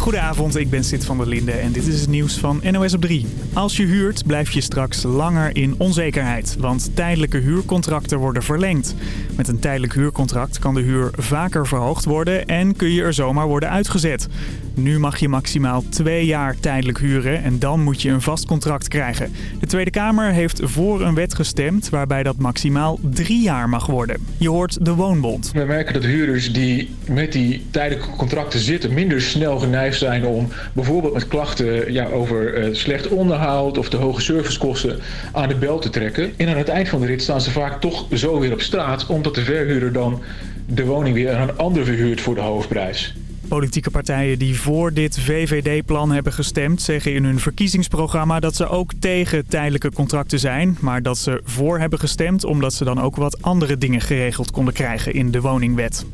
Goedenavond, ik ben Sid van der Linde en dit is het nieuws van NOS op 3. Als je huurt, blijf je straks langer in onzekerheid, want tijdelijke huurcontracten worden verlengd. Met een tijdelijk huurcontract kan de huur vaker verhoogd worden en kun je er zomaar worden uitgezet. Nu mag je maximaal twee jaar tijdelijk huren en dan moet je een vast contract krijgen. De Tweede Kamer heeft voor een wet gestemd waarbij dat maximaal drie jaar mag worden. Je hoort de Woonbond. We merken dat huurders die met die tijdelijke contracten zitten minder snel geneigd zijn om bijvoorbeeld met klachten ja, over uh, slecht onderhoud of de hoge servicekosten aan de bel te trekken. En aan het eind van de rit staan ze vaak toch zo weer op straat omdat de verhuurder dan de woning weer aan een ander verhuurt voor de hoofdprijs. Politieke partijen die voor dit VVD-plan hebben gestemd... zeggen in hun verkiezingsprogramma dat ze ook tegen tijdelijke contracten zijn... maar dat ze voor hebben gestemd omdat ze dan ook wat andere dingen geregeld konden krijgen in de woningwet.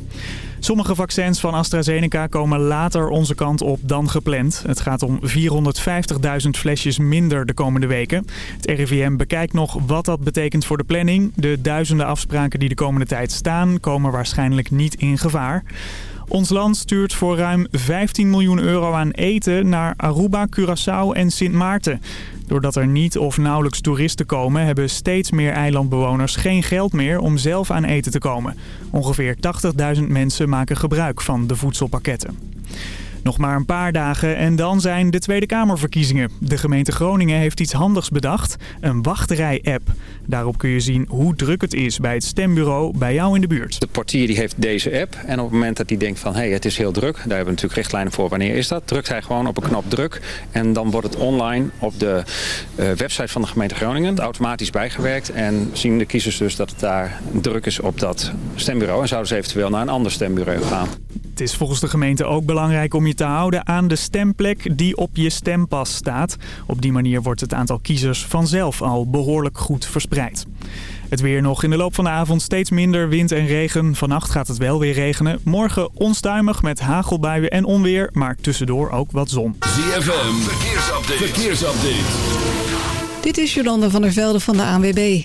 Sommige vaccins van AstraZeneca komen later onze kant op dan gepland. Het gaat om 450.000 flesjes minder de komende weken. Het RIVM bekijkt nog wat dat betekent voor de planning. De duizenden afspraken die de komende tijd staan komen waarschijnlijk niet in gevaar. Ons land stuurt voor ruim 15 miljoen euro aan eten naar Aruba, Curaçao en Sint Maarten. Doordat er niet of nauwelijks toeristen komen... hebben steeds meer eilandbewoners geen geld meer om zelf aan eten te komen. Ongeveer 80.000 mensen maken gebruik van de voedselpakketten. Nog maar een paar dagen en dan zijn de Tweede Kamerverkiezingen. De gemeente Groningen heeft iets handigs bedacht. Een wachtrij-app. Daarop kun je zien hoe druk het is bij het stembureau bij jou in de buurt. De portier die heeft deze app. En op het moment dat hij denkt van hé, hey, het is heel druk. Daar hebben we natuurlijk richtlijnen voor. Wanneer is dat? Drukt hij gewoon op een knop druk. En dan wordt het online op de uh, website van de gemeente Groningen automatisch bijgewerkt. En zien de kiezers dus dat het daar druk is op dat stembureau. En zouden ze eventueel naar een ander stembureau gaan. Het is volgens de gemeente ook belangrijk om je te houden aan de stemplek die op je stempas staat. Op die manier wordt het aantal kiezers vanzelf al behoorlijk goed verspreid. Het weer nog in de loop van de avond steeds minder wind en regen. Vannacht gaat het wel weer regenen. Morgen onstuimig met hagelbuien en onweer, maar tussendoor ook wat zon. ZFM, verkeersupdate. verkeersupdate. Dit is Jolanda van der Velde van de ANWB.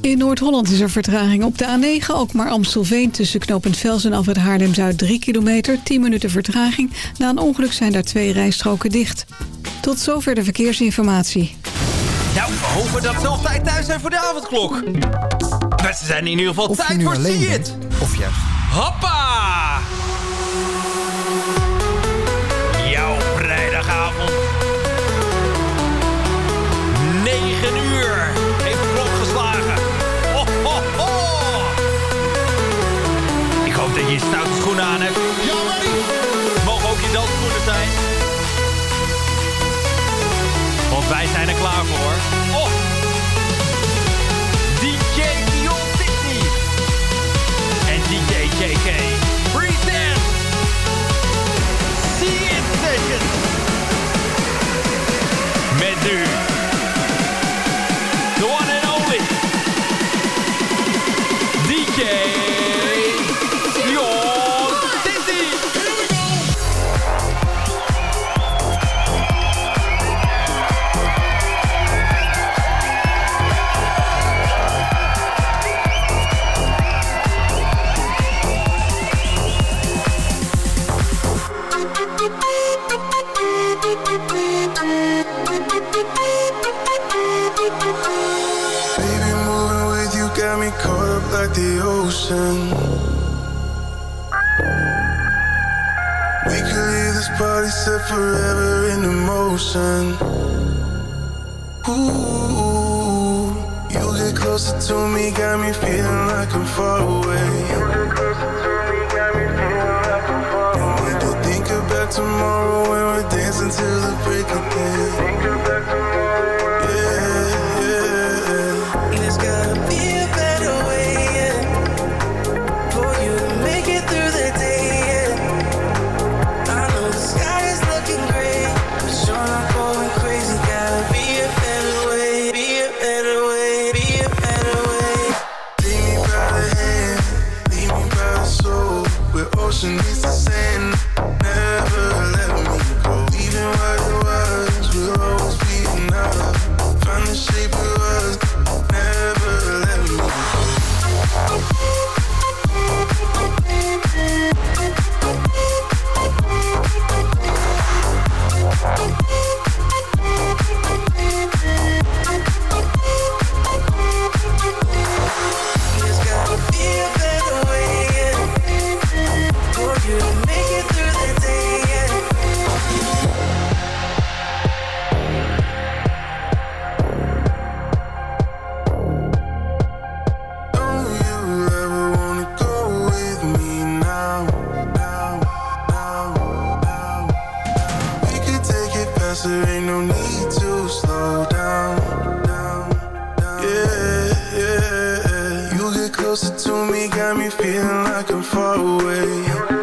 In Noord-Holland is er vertraging op de A9, ook maar Amstelveen tussen knooppunt Vels en Alfred Haarlem-Zuid 3 kilometer, 10 minuten vertraging. Na een ongeluk zijn daar twee rijstroken dicht. Tot zover de verkeersinformatie. Nou, we hopen dat ze op tijd thuis zijn voor de avondklok. Maar ze zijn in ieder geval tijd voor See It. Of juist. Hoppa! Je je stoute schoenen aan hebt. Ja, mogen ook je dansschoenen zijn. Want wij zijn er klaar voor. You got me caught up like the ocean We could leave this body set forever in emotion Who You get closer to me, got me feeling like I'm far away. Tomorrow when we're dancing till the break of day. closer to me got me feeling like I'm far away.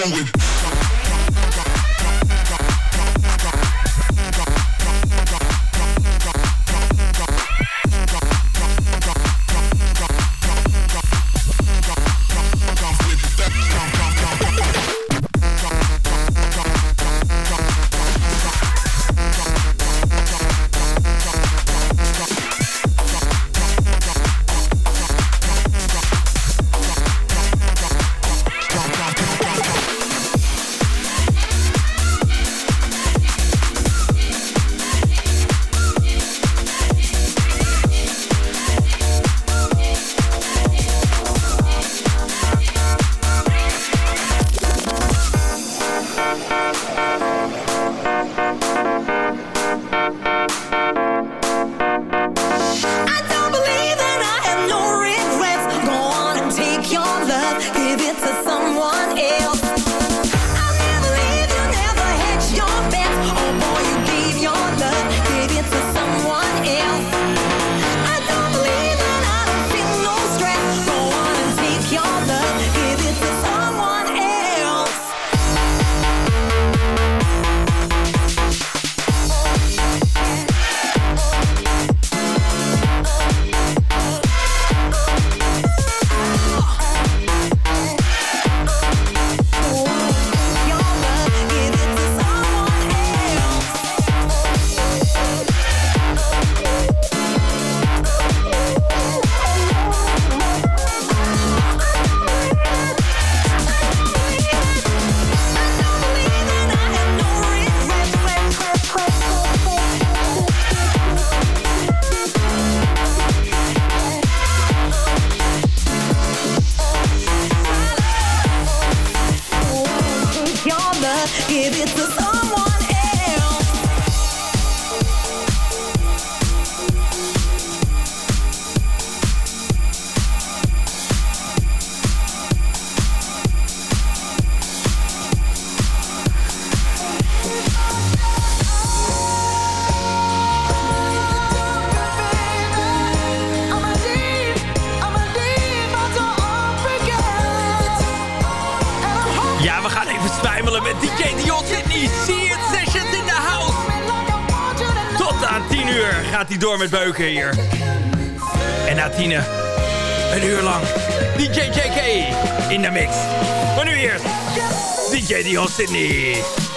going with door met buiken hier. En na tienen, een uur lang, DJ JK in de mix. Maar nu eerst, DJ Dion Sydney.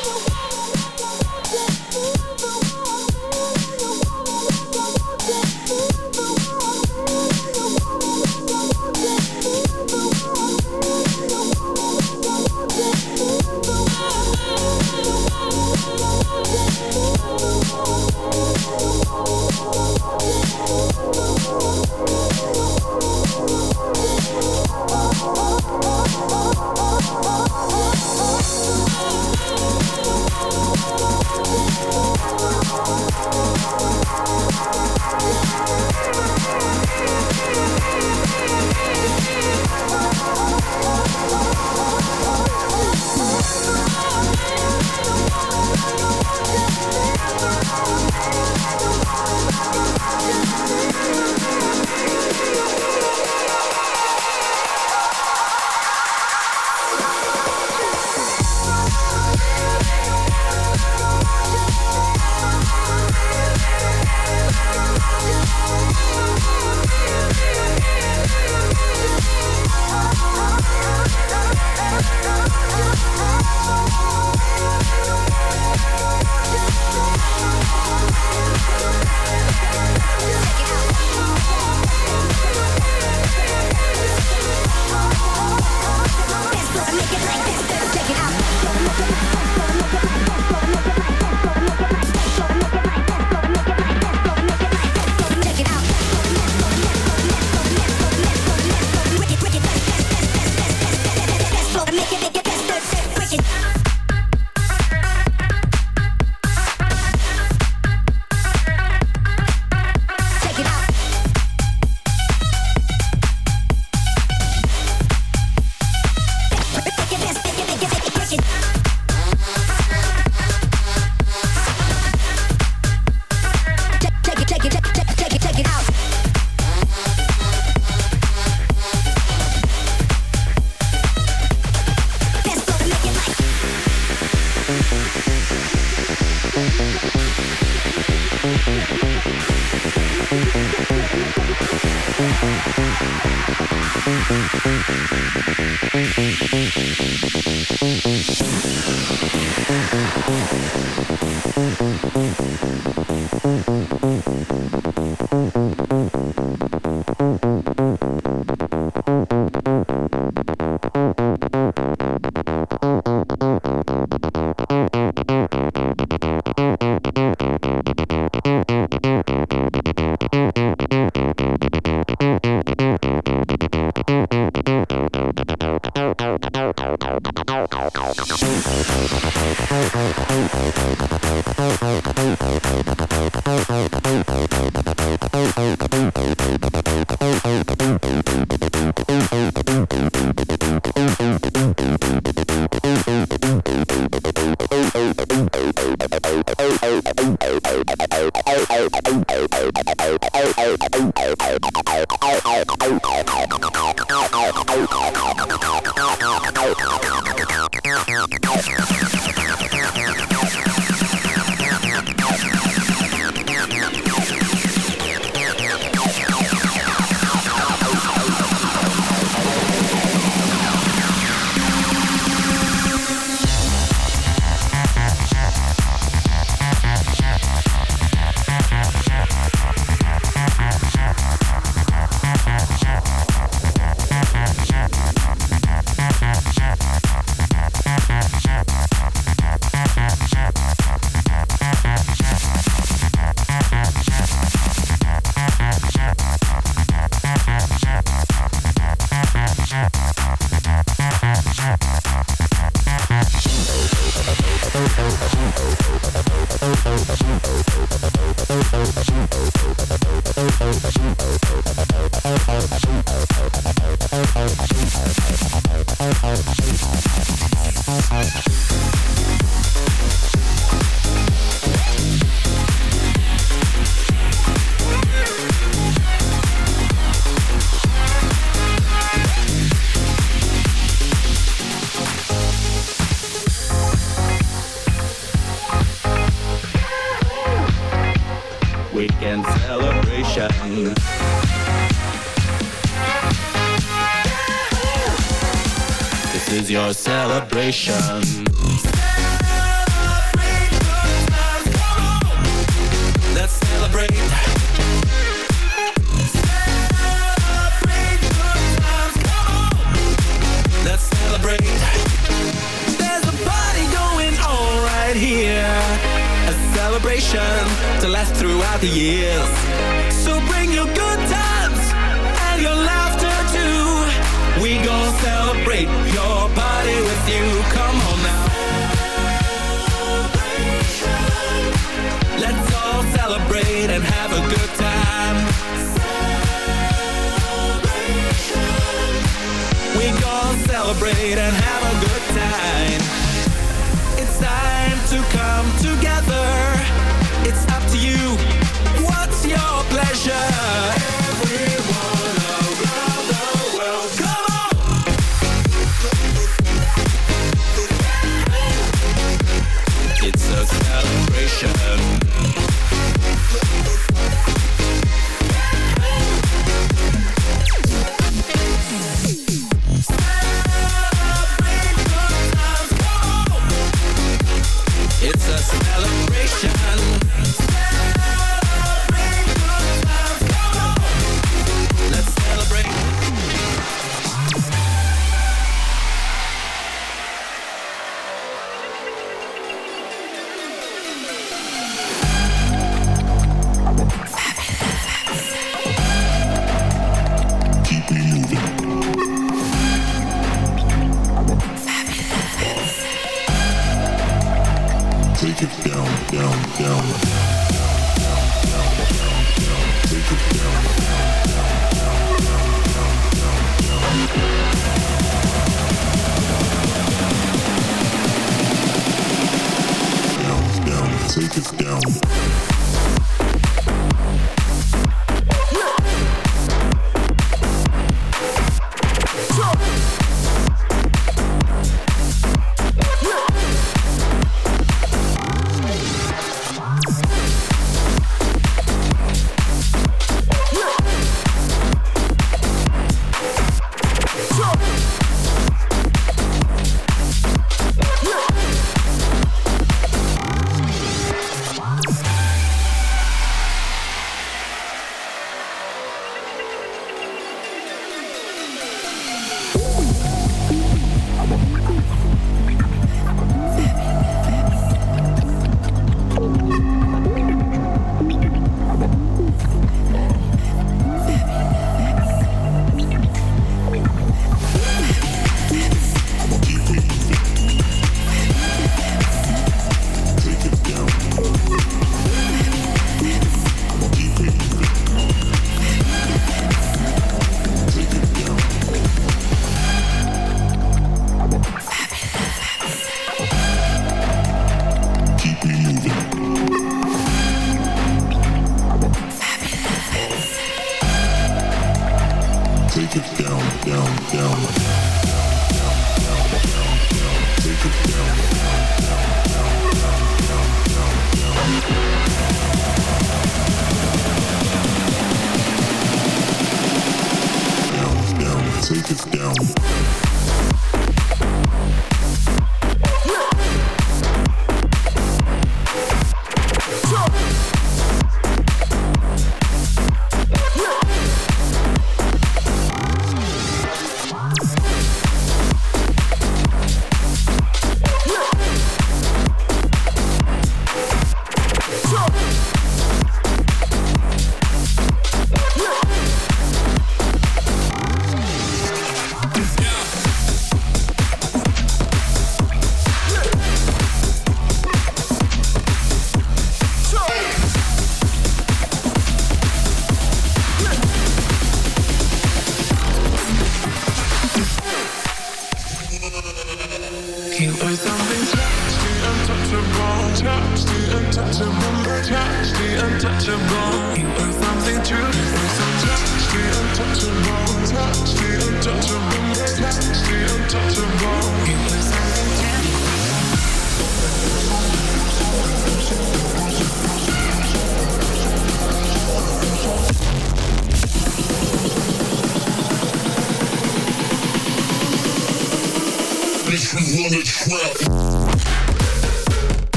vibration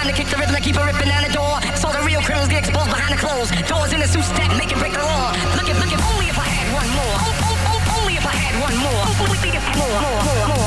Time to kick the rhythm and keep it ripping down the door. So the real criminals get exposed behind the clothes. Doors in the suit step, make it break the law. Look at, look at, only if I had one more. Oh, oh, oh, only if I had one more. Only if I had more, more, more, more,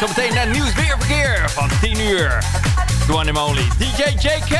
Zometeen naar verkeer van 10 uur. The one and only DJ JK.